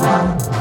Wow.